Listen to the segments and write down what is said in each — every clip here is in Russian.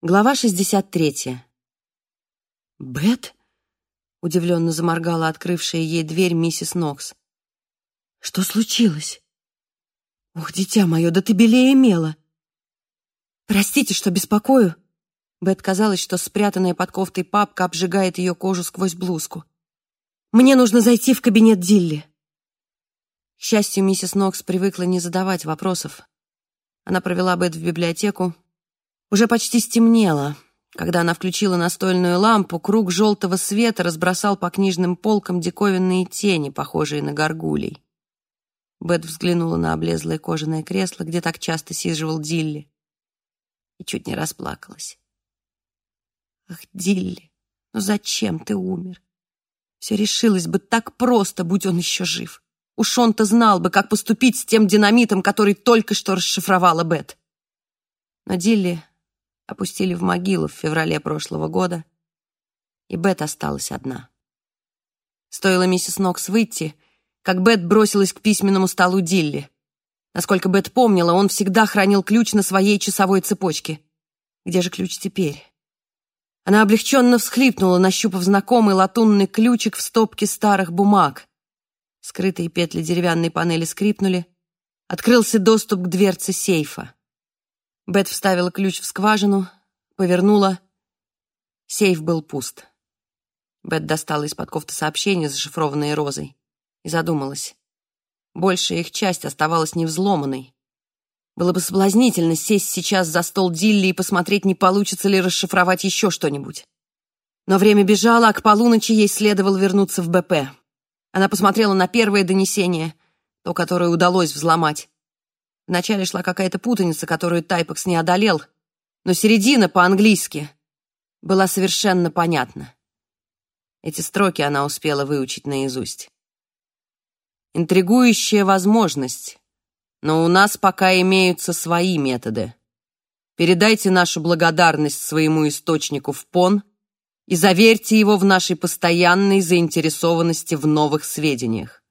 Глава 63. «Бет?» — удивленно заморгала открывшая ей дверь миссис Нокс. «Что случилось?» «Ох, дитя мое, да ты белее мела!» «Простите, что беспокою!» Бет казалось, что спрятанная под кофтой папка обжигает ее кожу сквозь блузку. «Мне нужно зайти в кабинет Дилли!» К счастью, миссис Нокс привыкла не задавать вопросов. Она провела Бет в библиотеку, уже почти стемнело. Когда она включила настольную лампу, круг желтого света разбросал по книжным полкам диковинные тени, похожие на горгулей. Бет взглянула на облезлое кожаное кресло, где так часто сиживал Дилли, и чуть не расплакалась. «Ах, Дилли, ну зачем ты умер? Все решилось бы так просто, будь он еще жив. Уж он-то знал бы, как поступить с тем динамитом, который только что расшифровала Бет». Но Дилли опустили в могилу в феврале прошлого года, и Бет осталась одна. Стоило миссис Нокс выйти, как Бет бросилась к письменному столу Дилли. Насколько Бет помнила, он всегда хранил ключ на своей часовой цепочке. Где же ключ теперь? Она облегченно всхлипнула, нащупав знакомый латунный ключик в стопке старых бумаг. Скрытые петли деревянной панели скрипнули. Открылся доступ к дверце сейфа. Бет вставила ключ в скважину, повернула. Сейф был пуст. Бет достала из-под кофты сообщение, зашифрованное розой, и задумалась. Большая их часть оставалась невзломанной. Было бы соблазнительно сесть сейчас за стол Дилли и посмотреть, не получится ли расшифровать еще что-нибудь. Но время бежало, а к полуночи ей следовало вернуться в БП. Она посмотрела на первое донесение, то, которое удалось взломать. Вначале шла какая-то путаница, которую Тайпекс не одолел, но середина по-английски была совершенно понятна. Эти строки она успела выучить наизусть. Интригующая возможность, но у нас пока имеются свои методы. Передайте нашу благодарность своему источнику в ПОН и заверьте его в нашей постоянной заинтересованности в новых сведениях.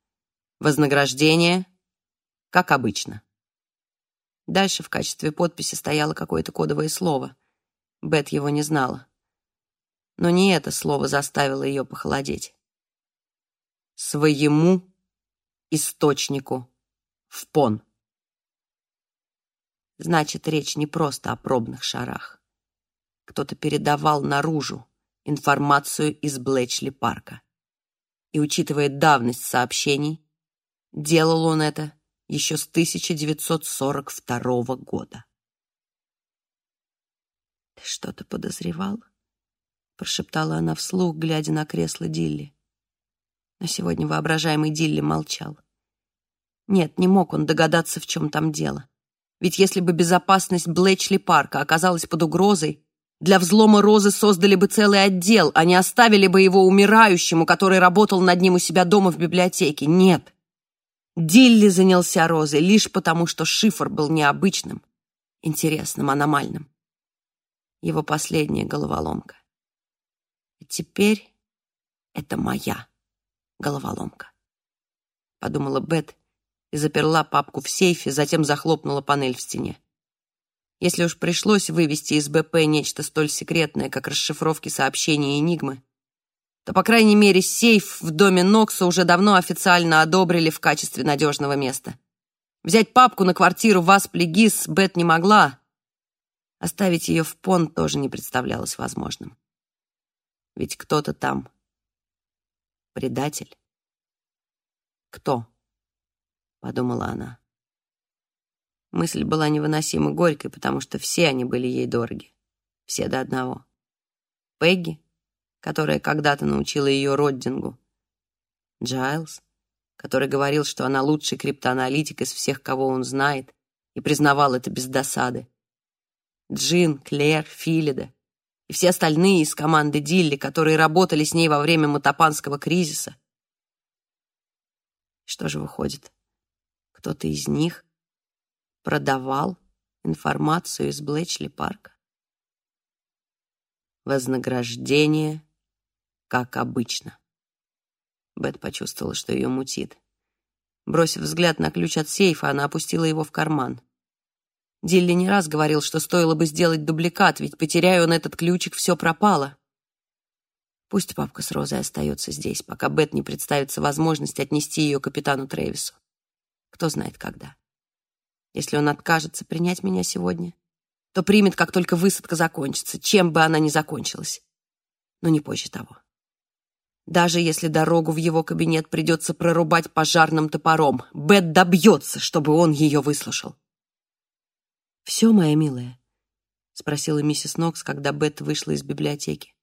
Вознаграждение, как обычно. Дальше в качестве подписи стояло какое-то кодовое слово. Бет его не знала. Но не это слово заставило ее похолодеть. Своему источнику в пон. Значит, речь не просто о пробных шарах. Кто-то передавал наружу информацию из Блэчли парка. И, учитывая давность сообщений, делал он это еще с 1942 года. «Ты что-то подозревал?» — прошептала она вслух, глядя на кресло Дилли. Но сегодня воображаемый Дилли молчал. Нет, не мог он догадаться, в чем там дело. Ведь если бы безопасность Блэчли парка оказалась под угрозой, для взлома Розы создали бы целый отдел, а не оставили бы его умирающему, который работал над ним у себя дома в библиотеке. Нет. Дилли занялся Розой лишь потому, что шифр был необычным, интересным, аномальным. Его последняя головоломка. И теперь это моя головоломка. Подумала Бет и заперла папку в сейфе, затем захлопнула панель в стене. Если уж пришлось вывести из БП нечто столь секретное, как расшифровки сообщений Энигмы, то, по крайней мере, сейф в доме Нокса уже давно официально одобрили в качестве надежного места. Взять папку на квартиру в Асплигис Бет не могла. Оставить ее в Пон тоже не представлялось возможным. Ведь кто-то там предатель. Кто? Подумала она. Мысль была невыносимо горькой, потому что все они были ей дороги. Все до одного. Пегги, которая когда-то научила ее роддингу. Джайлз, который говорил, что она лучший криптоаналитик из всех, кого он знает, и признавал это без досады. Джин, Клэр, Филида и все остальные из команды Дилли, которые работали с ней во время Матапанского кризиса. Что же выходит? Кто-то из них продавал информацию из Блэчли парка? Вознаграждение как обычно. Бет почувствовала, что ее мутит. Бросив взгляд на ключ от сейфа, она опустила его в карман. Дилли не раз говорил, что стоило бы сделать дубликат, ведь потеряя он этот ключик, все пропало. Пусть папка с Розой остается здесь, пока Бет не представится возможность отнести ее капитану Трэвису. Кто знает когда. Если он откажется принять меня сегодня, то примет, как только высадка закончится, чем бы она ни закончилась. Но не позже того. Даже если дорогу в его кабинет придется прорубать пожарным топором, Бет добьется, чтобы он ее выслушал. «Все, моя милая?» — спросила миссис Нокс, когда Бет вышла из библиотеки.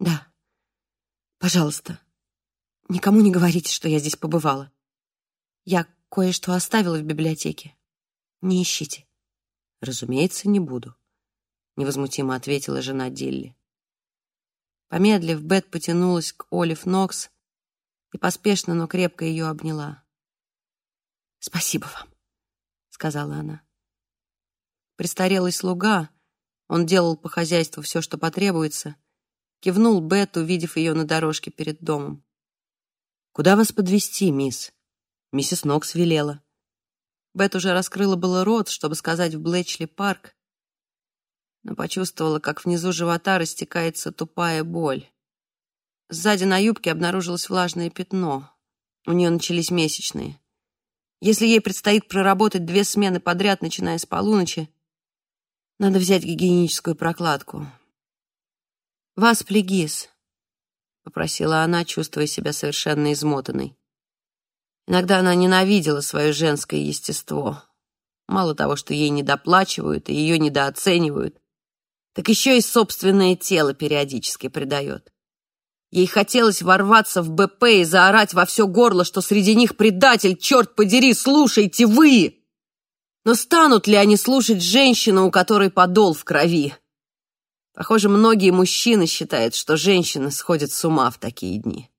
«Да. Пожалуйста, никому не говорите, что я здесь побывала. Я кое-что оставила в библиотеке. Не ищите». «Разумеется, не буду», — невозмутимо ответила жена Дилли. Помедлив, Бет потянулась к Олив Нокс и поспешно, но крепко ее обняла. «Спасибо вам», — сказала она. Престарелый слуга, он делал по хозяйству все, что потребуется, кивнул Бет, увидев ее на дорожке перед домом. «Куда вас подвести, мисс?» Миссис Нокс велела. Бет уже раскрыла было рот, чтобы сказать в Блэчли парк, но почувствовала, как внизу живота растекается тупая боль. Сзади на юбке обнаружилось влажное пятно. У нее начались месячные. Если ей предстоит проработать две смены подряд, начиная с полуночи, надо взять гигиеническую прокладку. «Вас плегис», — попросила она, чувствуя себя совершенно измотанной. Иногда она ненавидела свое женское естество. Мало того, что ей недоплачивают и ее недооценивают, так еще и собственное тело периодически предает. Ей хотелось ворваться в БП и заорать во все горло, что среди них предатель, черт подери, слушайте вы! Но станут ли они слушать женщину, у которой подол в крови? Похоже, многие мужчины считают, что женщины сходят с ума в такие дни.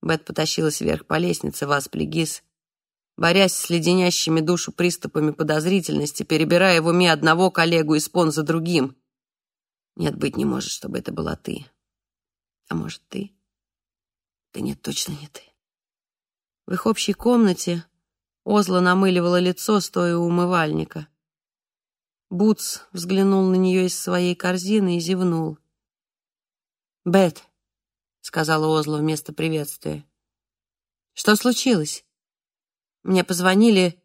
Бет потащилась вверх по лестнице в Асплигис, борясь с леденящими душу приступами подозрительности, перебирая в уме одного коллегу и спон за другим. Нет, быть не может, чтобы это была ты. А может, ты? Да нет, точно не ты. В их общей комнате Озла намыливала лицо, стоя у умывальника. Бутс взглянул на нее из своей корзины и зевнул. «Бет», — сказала Озла вместо приветствия, — «что случилось?» Мне позвонили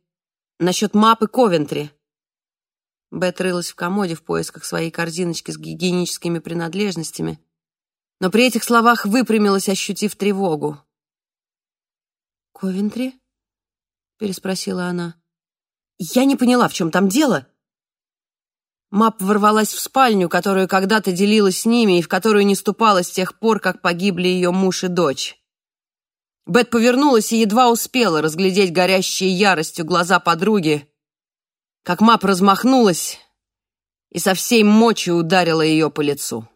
насчет мапы Ковентри. Бет рылась в комоде в поисках своей корзиночки с гигиеническими принадлежностями, но при этих словах выпрямилась, ощутив тревогу. «Ковентри?» — переспросила она. «Я не поняла, в чем там дело». Мап ворвалась в спальню, которую когда-то делила с ними и в которую не ступала с тех пор, как погибли ее муж и дочь. Бет повернулась и едва успела разглядеть горящие яростью глаза подруги, как Мап размахнулась и со всей мочи ударила ее по лицу.